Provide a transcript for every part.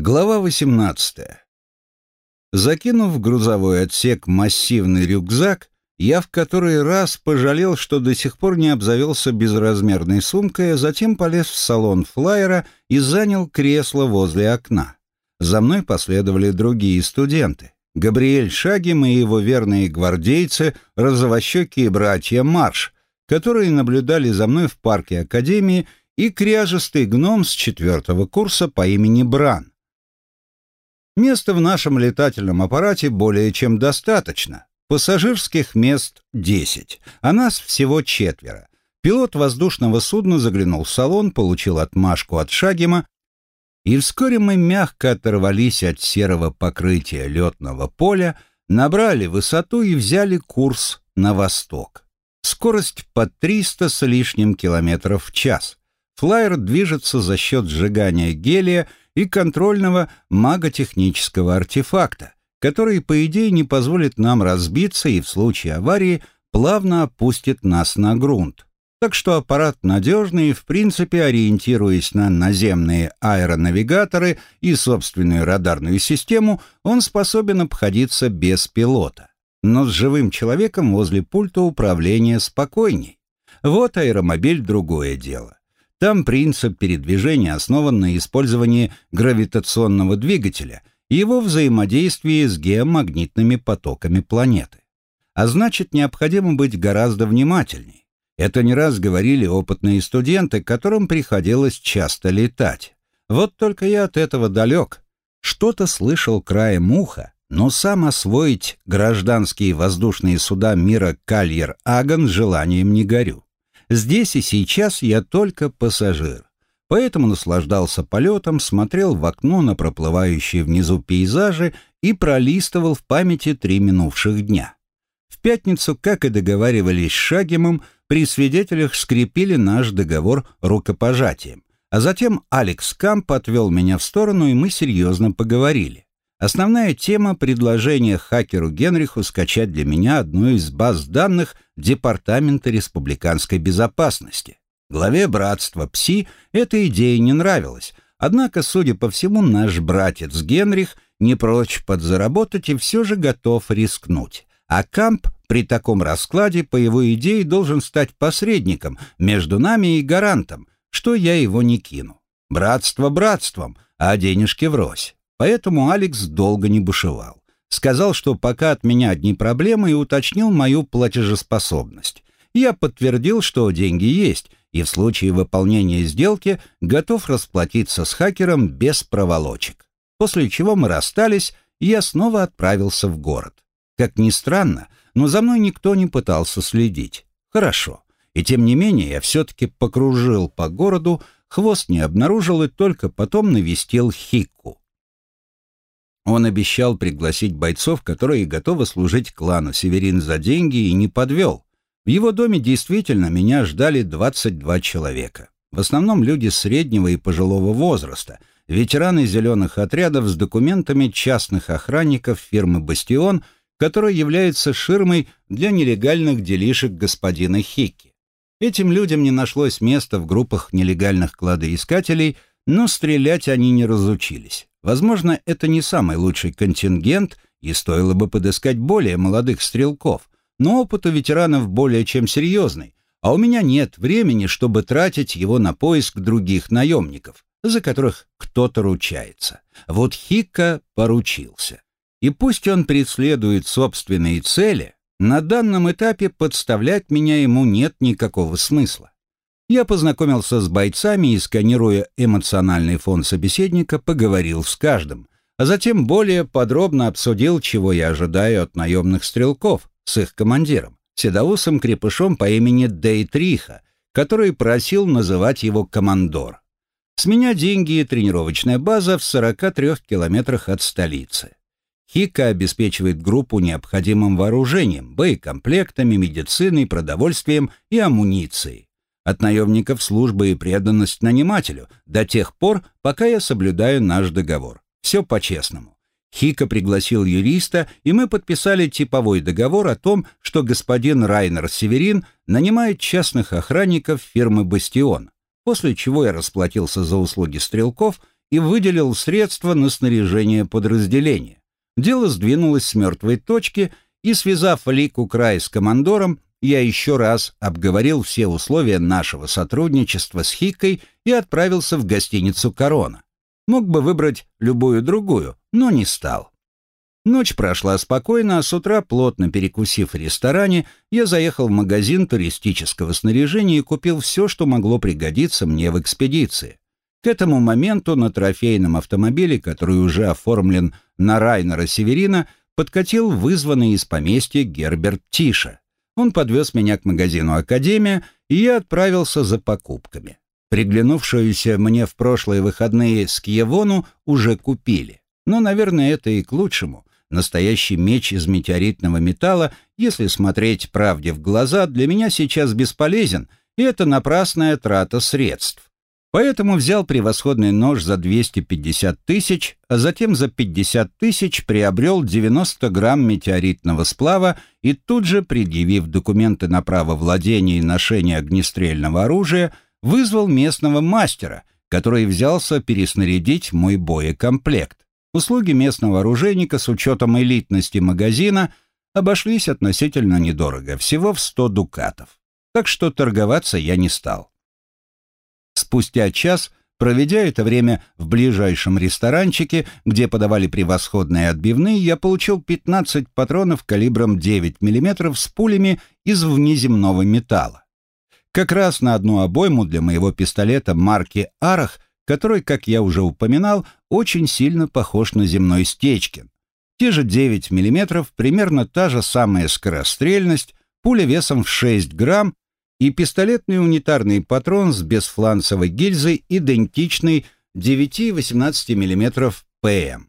Глава 18. Закинув в грузовой отсек массивный рюкзак, я в который раз пожалел, что до сих пор не обзавелся безразмерной сумкой, а затем полез в салон флайера и занял кресло возле окна. За мной последовали другие студенты. Габриэль Шагим и его верные гвардейцы, розовощекие братья Марш, которые наблюдали за мной в парке Академии, и кряжестый гном с четвертого курса по имени Бран. Места в нашем летательном аппарате более чем достаточно. Пассажирских мест 10, а нас всего четверо. Пилот воздушного судна заглянул в салон, получил отмашку от Шагима, и вскоре мы мягко оторвались от серого покрытия летного поля, набрали высоту и взяли курс на восток. Скорость под 300 с лишним километров в час. Флайер движется за счет сжигания гелия и контрольного маготехнического артефакта, который, по идее, не позволит нам разбиться и в случае аварии плавно опустит нас на грунт. Так что аппарат надежный, в принципе, ориентируясь на наземные аэронавигаторы и собственную радарную систему, он способен обходиться без пилота. Но с живым человеком возле пульта управления спокойней. Вот аэромобиль — другое дело. Там принцип передвижения основан на использовании гравитационного двигателя и его взаимодействии с геомагнитными потоками планеты. А значит, необходимо быть гораздо внимательней. Это не раз говорили опытные студенты, которым приходилось часто летать. Вот только я от этого далек. Что-то слышал краем уха, но сам освоить гражданские воздушные суда мира Кальер-Аган желанием не горю. Здесь и сейчас я только пассажир. Поэтому наслаждался полетом, смотрел в окно на проплывающие внизу пейзажи и пролистывал в памяти три минувших дня. В пятницу, как и договаривались с Шагимом, при свидетелях скрепили наш договор рукопожатием. А затем Алекс Камп отвел меня в сторону, и мы серьезно поговорили. Основная тема — предложения хакеру Генриху скачать для меня одну из баз данных Департамента республиканской безопасности. Главе братства ПСИ эта идея не нравилась, однако, судя по всему, наш братец Генрих не прочь подзаработать и все же готов рискнуть. А Камп при таком раскладе, по его идее, должен стать посредником между нами и гарантом, что я его не кину. Братство братством, а денежки врозь. Поэтому Алекс долго не бушевал. Сказал, что пока от меня одни проблемы, и уточнил мою платежеспособность. Я подтвердил, что деньги есть, и в случае выполнения сделки готов расплатиться с хакером без проволочек. После чего мы расстались, и я снова отправился в город. Как ни странно, но за мной никто не пытался следить. Хорошо. И тем не менее я все-таки покружил по городу, хвост не обнаружил и только потом навестил Хикку. Он обещал пригласить бойцов, которые готовы служить клану Северин за деньги, и не подвел. В его доме действительно меня ждали 22 человека. В основном люди среднего и пожилого возраста, ветераны зеленых отрядов с документами частных охранников фирмы «Бастион», которая является ширмой для нелегальных делишек господина Хикки. Этим людям не нашлось места в группах нелегальных кладоискателей, но стрелять они не разучились. Возможно, это не самый лучший контингент, и стоило бы подыскать более молодых стрелков, но опыт у ветеранов более чем серьезный, а у меня нет времени, чтобы тратить его на поиск других наемников, за которых кто-то ручается. Вот Хикка поручился. И пусть он преследует собственные цели, на данном этапе подставлять меня ему нет никакого смысла. Я познакомился с бойцами и, сканируя эмоциональный фон собеседника, поговорил с каждым, а затем более подробно обсудил, чего я ожидаю от наемных стрелков с их командиром, седоусым крепышом по имени Дейтриха, который просил называть его командор. С меня деньги и тренировочная база в 43 километрах от столицы. Хика обеспечивает группу необходимым вооружением, боекомплектами, медициной, продовольствием и амуницией от наемников службы и преданность нанимателю до тех пор, пока я соблюдаю наш договор. Все по-честному. Хика пригласил юриста, и мы подписали типовой договор о том, что господин Райнер Северин нанимает частных охранников фирмы «Бастион», после чего я расплатился за услуги стрелков и выделил средства на снаряжение подразделения. Дело сдвинулось с мертвой точки, и, связав Лику Край с командором, я еще раз обговорил все условия нашего сотрудничества с Хикой и отправился в гостиницу «Корона». Мог бы выбрать любую другую, но не стал. Ночь прошла спокойно, а с утра, плотно перекусив в ресторане, я заехал в магазин туристического снаряжения и купил все, что могло пригодиться мне в экспедиции. К этому моменту на трофейном автомобиле, который уже оформлен на Райнера Северина, подкатил вызванный из поместья Герберт Тиша. Он подвез меня к магазину «Академия», и я отправился за покупками. Приглянувшуюся мне в прошлые выходные скиевону уже купили. Но, наверное, это и к лучшему. Настоящий меч из метеоритного металла, если смотреть правде в глаза, для меня сейчас бесполезен, и это напрасная трата средств. Поэтому взял превосходный нож за 250 тысяч, а затем за 50 тысяч приобрел 90 грамм метеоритного сплава и тут же, предъявив документы на право владения и ношения огнестрельного оружия, вызвал местного мастера, который взялся переснарядить мой боекомплект. Услуги местного оружейника с учетом элитности магазина обошлись относительно недорого, всего в 100 дукатов. Так что торговаться я не стал. Спустя час, проведя это время в ближайшем ресторанчике, где подавали превосходные отбивные, я получил 15 патронов калибром 9 мм с пулями из внеземного металла. Как раз на одну обойму для моего пистолета марки «Арах», который, как я уже упоминал, очень сильно похож на земной Стечкин. Те же 9 мм, примерно та же самая скорострельность, пуля весом в 6 грамм и пистолетный унитарный патрон с бесфланцевой гильзой, идентичный 9-18 мм ПМ.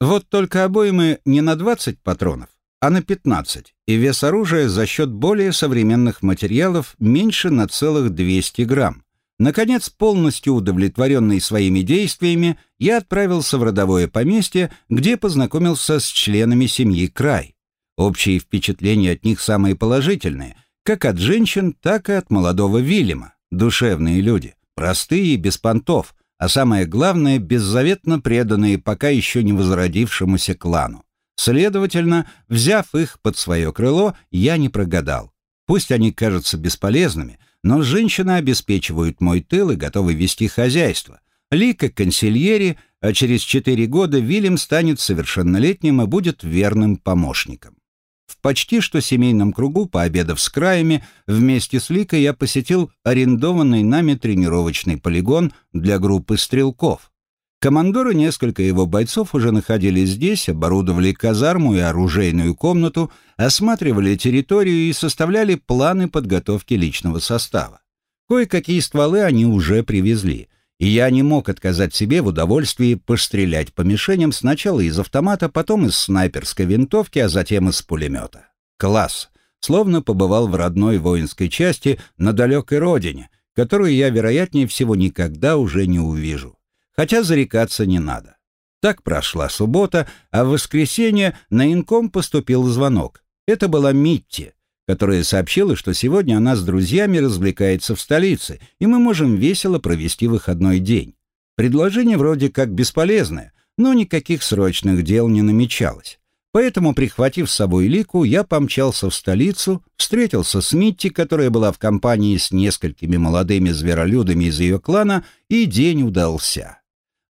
Вот только обоймы не на 20 патронов, а на 15, и вес оружия за счет более современных материалов меньше на целых 200 грамм. Наконец, полностью удовлетворенный своими действиями, я отправился в родовое поместье, где познакомился с членами семьи Край. Общие впечатления от них самые положительные – как от женщин, так и от молодого Вильяма. Душевные люди, простые и без понтов, а самое главное, беззаветно преданные пока еще не возродившемуся клану. Следовательно, взяв их под свое крыло, я не прогадал. Пусть они кажутся бесполезными, но женщины обеспечивают мой тыл и готовы вести хозяйство. Лика консильери, а через четыре года Вильям станет совершеннолетним и будет верным помощником. В почти что семейном кругу, пообедав с краями, вместе с Ликой я посетил арендованный нами тренировочный полигон для группы стрелков. Командор и несколько его бойцов уже находились здесь, оборудовали казарму и оружейную комнату, осматривали территорию и составляли планы подготовки личного состава. Кое-какие стволы они уже привезли и я не мог отказать себе в удовольствии пострелять по мишеням сначала из автомата, потом из снайперской винтовки, а затем из пулемета. Класс! Словно побывал в родной воинской части на далекой родине, которую я, вероятнее всего, никогда уже не увижу. Хотя зарекаться не надо. Так прошла суббота, а в воскресенье на инком поступил звонок. Это была Митти, которая сообщила, что сегодня она с друзьями развлекается в столице, и мы можем весело провести выходной день. Предложение вроде как бесполезное, но никаких срочных дел не намечалось. Поэтому, прихватив с собой Лику, я помчался в столицу, встретился с Митти, которая была в компании с несколькими молодыми зверолюдами из ее клана, и день удался.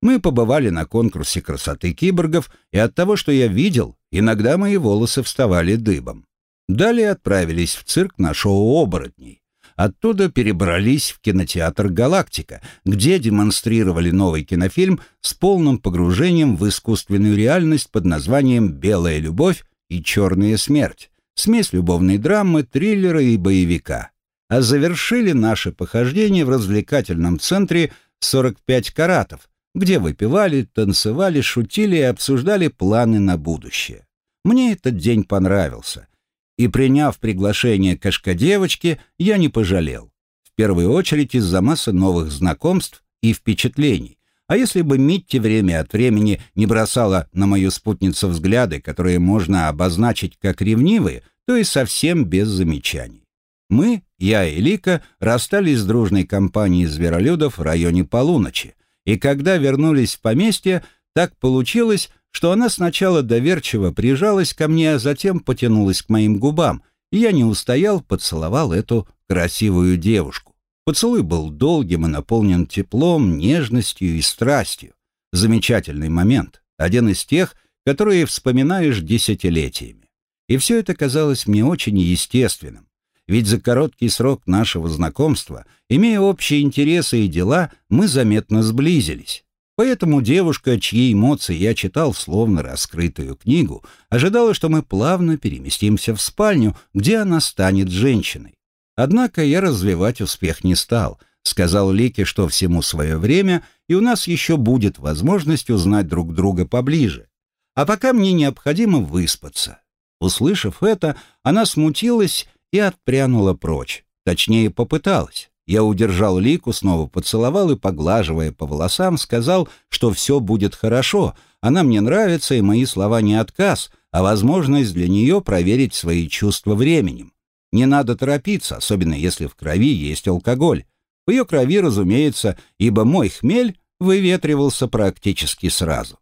Мы побывали на конкурсе красоты киборгов, и от того, что я видел, иногда мои волосы вставали дыбом. Далее отправились в цирк на шоу «Оборотней». Оттуда перебрались в кинотеатр «Галактика», где демонстрировали новый кинофильм с полным погружением в искусственную реальность под названием «Белая любовь» и «Черная смерть». Смесь любовной драмы, триллера и боевика. А завершили наше похождение в развлекательном центре «45 каратов», где выпивали, танцевали, шутили и обсуждали планы на будущее. Мне этот день понравился — и, приняв приглашение кашка-девочки, я не пожалел. В первую очередь из-за массы новых знакомств и впечатлений. А если бы Митти время от времени не бросала на мою спутницу взгляды, которые можно обозначить как ревнивые, то и совсем без замечаний. Мы, я и Лика, расстались с дружной компанией зверолюдов в районе полуночи, И когда вернулись в поместье, так получилось, что она сначала доверчиво прижалась ко мне, а затем потянулась к моим губам, и я не устоял, поцеловал эту красивую девушку. Поцелуй был долгим и наполнен теплом, нежностью и страстью. Замечательный момент, один из тех, которые вспоминаешь десятилетиями. И все это казалось мне очень естественным, ведь за короткий срок нашего знакомства, имея общие интересы и дела, мы заметно сблизились. Поэтому девушка, чьи эмоции я читал словно раскрытую книгу, ожидала, что мы плавно переместимся в спальню, где она станет женщиной. Однако я развивать успех не стал. Сказал Лике, что всему свое время, и у нас еще будет возможность узнать друг друга поближе. А пока мне необходимо выспаться. Услышав это, она смутилась и отпрянула прочь. Точнее, попыталась. Я удержал Лику, снова поцеловал и, поглаживая по волосам, сказал, что все будет хорошо, она мне нравится, и мои слова не отказ, а возможность для нее проверить свои чувства временем. Не надо торопиться, особенно если в крови есть алкоголь. В ее крови, разумеется, ибо мой хмель выветривался практически сразу.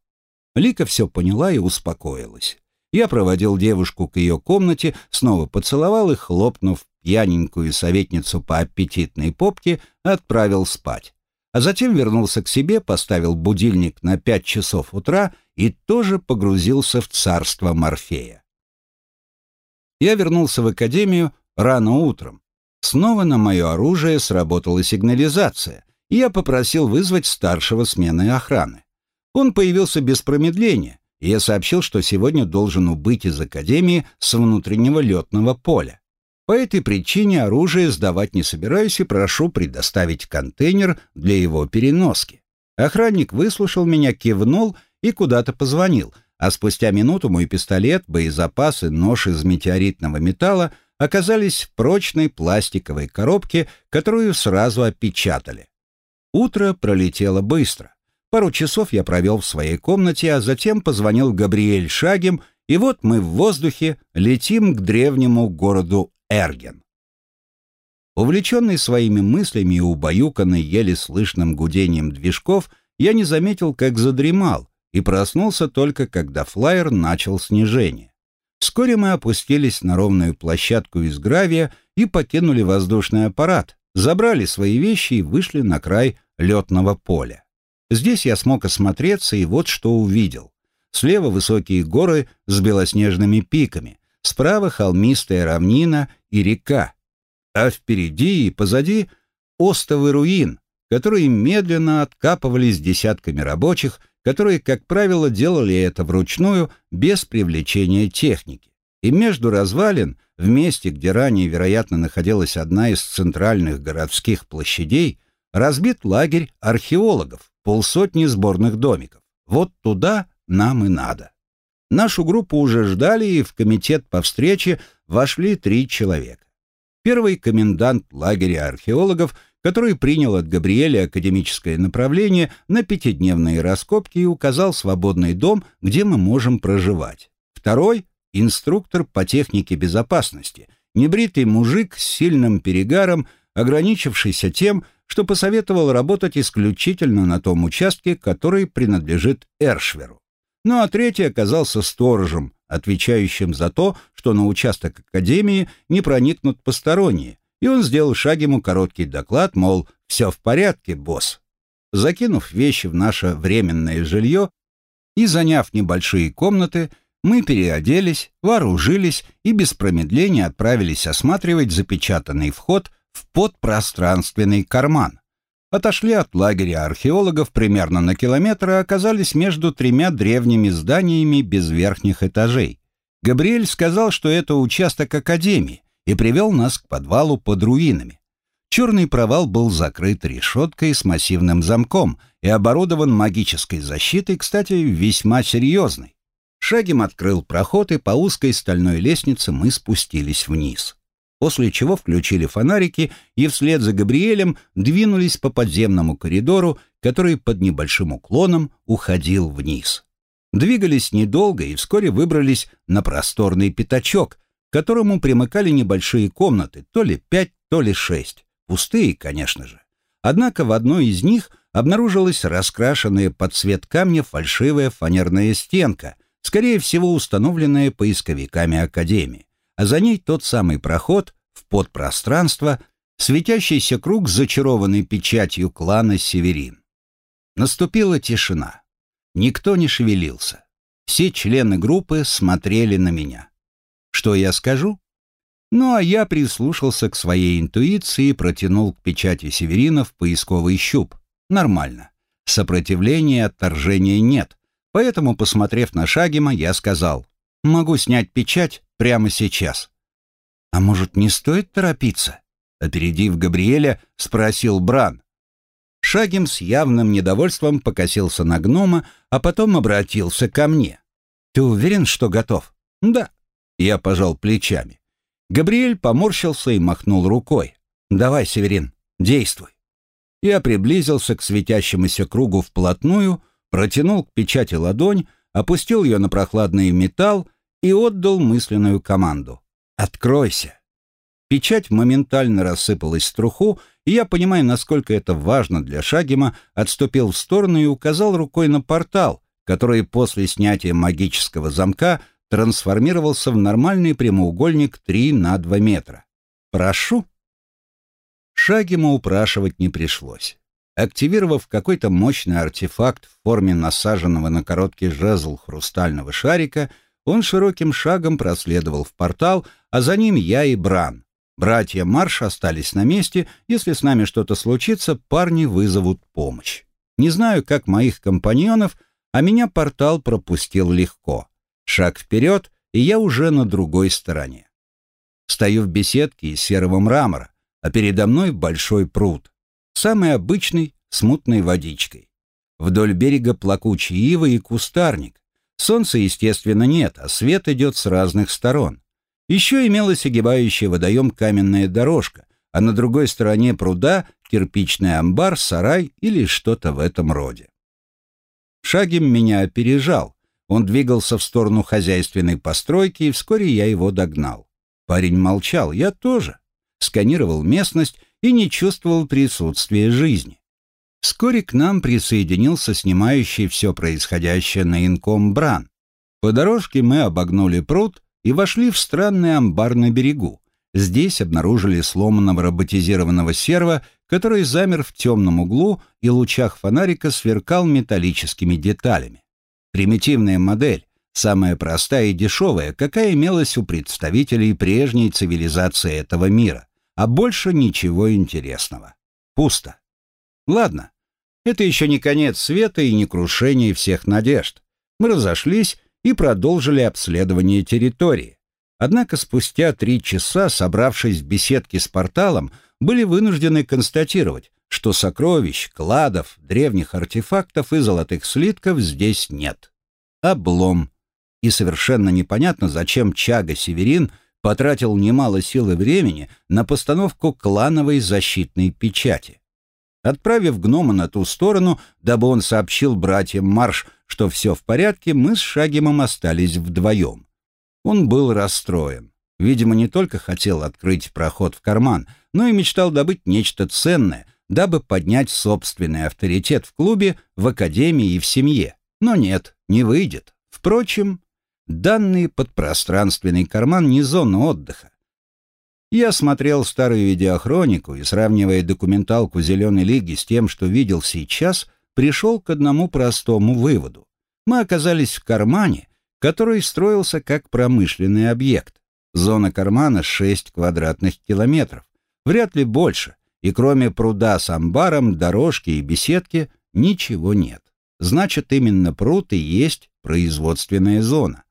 Лика все поняла и успокоилась. Я проводил девушку к ее комнате, снова поцеловал и, хлопнув пьяненькую советницу по аппетитной попке, отправил спать. А затем вернулся к себе, поставил будильник на пять часов утра и тоже погрузился в царство Морфея. Я вернулся в академию рано утром. Снова на мое оружие сработала сигнализация, и я попросил вызвать старшего смены охраны. Он появился без промедления, и я сообщил, что сегодня должен убыть из академии с внутреннего летного поля. По этой причине оружие сдавать не собираюсь и прошу предоставить контейнер для его переноски. Охранник выслушал меня, кивнул и куда-то позвонил, а спустя минуту мой пистолет, боезапас и нож из метеоритного металла оказались в прочной пластиковой коробке, которую сразу опечатали. Утро пролетело быстро. Пару часов я провел в своей комнате, а затем позвонил Габриэль Шагим, и вот мы в воздухе летим к древнему городу Эрген. Увлеченный своими мыслями и убаюканный еле слышным гудением движков, я не заметил, как задремал, и проснулся только, когда флайер начал снижение. Вскоре мы опустились на ровную площадку из гравия и покинули воздушный аппарат, забрали свои вещи и вышли на край летного поля. Здесь я смог осмотреться и вот что увидел. Слева высокие горы с белоснежными пиками, справа холмистая равнина и река, а впереди и позади остовы руин, которые медленно откапывались десятками рабочих которые, как правило, делали это вручную, без привлечения техники. И между развалин, в месте, где ранее, вероятно, находилась одна из центральных городских площадей, разбит лагерь археологов, полсотни сборных домиков. Вот туда нам и надо. Нашу группу уже ждали, и в комитет по встрече вошли три человека. Первый комендант лагеря археологов который принял от Габриэля академическое направление на пятидневные раскопки и указал свободный дом, где мы можем проживать. Второй — инструктор по технике безопасности, небритый мужик с сильным перегаром, ограничившийся тем, что посоветовал работать исключительно на том участке, который принадлежит Эршверу. Ну а третий оказался сторожем, отвечающим за то, что на участок Академии не проникнут посторонние, и он сделал Шагиму короткий доклад, мол, все в порядке, босс. Закинув вещи в наше временное жилье и заняв небольшие комнаты, мы переоделись, вооружились и без промедления отправились осматривать запечатанный вход в подпространственный карман. Отошли от лагеря археологов примерно на километр и оказались между тремя древними зданиями без верхних этажей. Габриэль сказал, что это участок академии, и привел нас к подвалу под руинами. Черный провал был закрыт решеткой с массивным замком и оборудован магической защитой, кстати, весьма серьезной. Шагим открыл проход, и по узкой стальной лестнице мы спустились вниз. После чего включили фонарики и вслед за Габриэлем двинулись по подземному коридору, который под небольшим уклоном уходил вниз. Двигались недолго и вскоре выбрались на просторный пятачок, к которому примыкали небольшие комнаты, то ли пять, то ли шесть. Пустые, конечно же. Однако в одной из них обнаружилась раскрашенная под цвет камня фальшивая фанерная стенка, скорее всего установленная поисковиками Академии, а за ней тот самый проход в подпространство, светящийся круг с зачарованной печатью клана Северин. Наступила тишина. Никто не шевелился. Все члены группы смотрели на меня. Что я скажу? Ну, а я прислушался к своей интуиции и протянул к печати Северинов поисковый щуп. Нормально. Сопротивления и отторжения нет. Поэтому, посмотрев на Шагима, я сказал, могу снять печать прямо сейчас. А может, не стоит торопиться? Опередив Габриэля, спросил Бран. Шагим с явным недовольством покосился на гнома, а потом обратился ко мне. «Ты уверен, что готов?» «Да». Я пожал плечами. Габриэль поморщился и махнул рукой. «Давай, Северин, действуй». Я приблизился к светящемуся кругу вплотную, протянул к печати ладонь, опустил ее на прохладный металл и отдал мысленную команду. «Откройся!» Печать моментально рассыпалась в труху, и я, понимая, насколько это важно для Шагима, отступил в сторону и указал рукой на портал, который после снятия магического замка трансформировался в нормальный прямоугольник 3 на 2 метра. «Прошу». Шагима упрашивать не пришлось. Активировав какой-то мощный артефакт в форме насаженного на короткий жезл хрустального шарика, он широким шагом проследовал в портал, а за ним я и Бран. Братья Марш остались на месте, если с нами что-то случится, парни вызовут помощь. Не знаю, как моих компаньонов, а меня портал пропустил легко. Шаг вперед, и я уже на другой стороне. Стою в беседке из серого мрамора, а передо мной большой пруд. Самый обычный, с мутной водичкой. Вдоль берега плакучие ивы и кустарник. Солнца, естественно, нет, а свет идет с разных сторон. Еще имелась огибающая водоем каменная дорожка, а на другой стороне пруда кирпичный амбар, сарай или что-то в этом роде. Шагим меня опережал. Он двигался в сторону хозяйственной постройки, и вскоре я его догнал. Парень молчал, я тоже. Сканировал местность и не чувствовал присутствия жизни. Вскоре к нам присоединился снимающий все происходящее на инком Бран. По дорожке мы обогнули пруд и вошли в странный амбар на берегу. Здесь обнаружили сломанного роботизированного серва, который замер в темном углу и лучах фонарика сверкал металлическими деталями. Примитивная модель, самая простая и дешевая, какая имелась у представителей прежней цивилизации этого мира, а больше ничего интересного. Пусто. Ладно, это еще не конец света и не крушение всех надежд. Мы разошлись, и продолжили обследование территории. Однако спустя три часа, собравшись в беседке с порталом, были вынуждены констатировать, что сокровищ, кладов, древних артефактов и золотых слитков здесь нет. Облом. И совершенно непонятно, зачем Чага Северин потратил немало сил и времени на постановку клановой защитной печати. Отправив гнома на ту сторону, дабы он сообщил братьям Марш, что все в порядке, мы с Шагимом остались вдвоем. Он был расстроен. Видимо, не только хотел открыть проход в карман, но и мечтал добыть нечто ценное, дабы поднять собственный авторитет в клубе, в академии и в семье. Но нет, не выйдет. Впрочем, данный подпространственный карман не зона отдыха. Я смотрел старую видеохронику и, сравнивая документалку «Зеленой лиги» с тем, что видел сейчас, пришел к одному простому выводу. Мы оказались в кармане, который строился как промышленный объект. Зона кармана 6 квадратных километров, вряд ли больше, и кроме пруда с амбаром, дорожки и беседки ничего нет. Значит, именно пруд и есть производственная зона.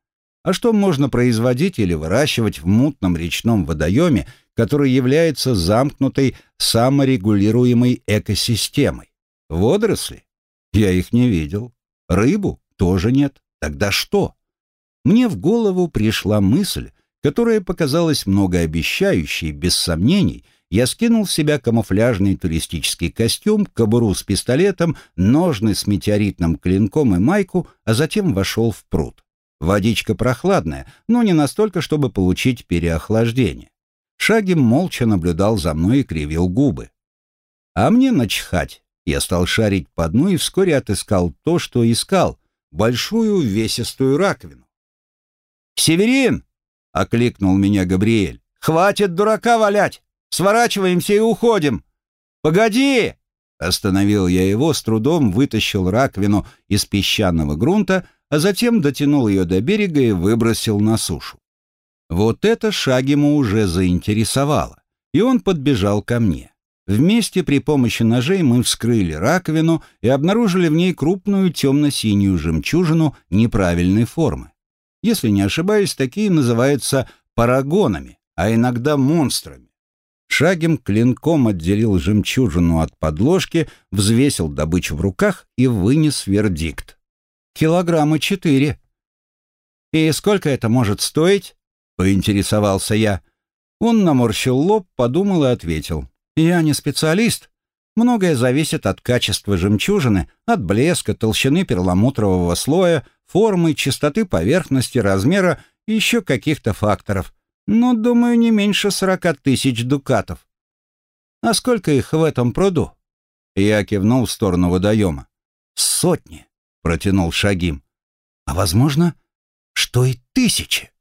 А что можно производить или выращивать в мутном речном водоеме, который является замкнутой саморегулируемой экосистемой? Водоросли? Я их не видел. Рыбу? Тоже нет. Тогда что? Мне в голову пришла мысль, которая показалась многообещающей, без сомнений. Я скинул с себя камуфляжный туристический костюм, кобуру с пистолетом, ножны с метеоритным клинком и майку, а затем вошел в пруд. Водичка прохладная, но не настолько, чтобы получить переохлаждение. Шагим молча наблюдал за мной и кривил губы. А мне начхать. Я стал шарить по дну и вскоре отыскал то, что искал — большую весистую раковину. «Северин!» — окликнул меня Габриэль. «Хватит дурака валять! Сворачиваемся и уходим!» «Погоди!» Остановил я его, с трудом вытащил раковину из песчаного грунта, а затем дотянул ее до берега и выбросил на сушу. Вот это шаг ему уже заинтересовало, и он подбежал ко мне. Вместе при помощи ножей мы вскрыли раковину и обнаружили в ней крупную темно-синюю жемчужину неправильной формы. Если не ошибаюсь, такие называются парагонами, а иногда монстрами. Шагим клинком отделил жемчужину от подложки, взвесил добычу в руках и вынес вердикт. «Килограмма четыре». «И сколько это может стоить?» — поинтересовался я. Он наморщил лоб, подумал и ответил. «Я не специалист. Многое зависит от качества жемчужины, от блеска, толщины перламутрового слоя, формы, чистоты поверхности, размера и еще каких-то факторов но, думаю, не меньше сорока тысяч дукатов. А сколько их в этом пруду? Я кивнул в сторону водоема. Сотни, протянул Шагим. А возможно, что и тысячи.